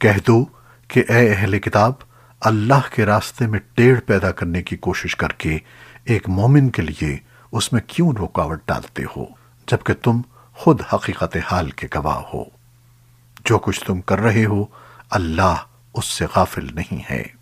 کہہ دو کہ اے اہل کتاب، اللہ کے راستے میں ٹیڑھ پیدا کرنے کی کوشش کر کے ایک مومن کے لیے اس میں کیوں رکاوٹ ڈالتے ہو، جبکہ تم خود حقیقت حال کے گواہ ہو۔ جو کچھ تم کر رہے ہو، اللہ اس سے غافل نہیں ہے۔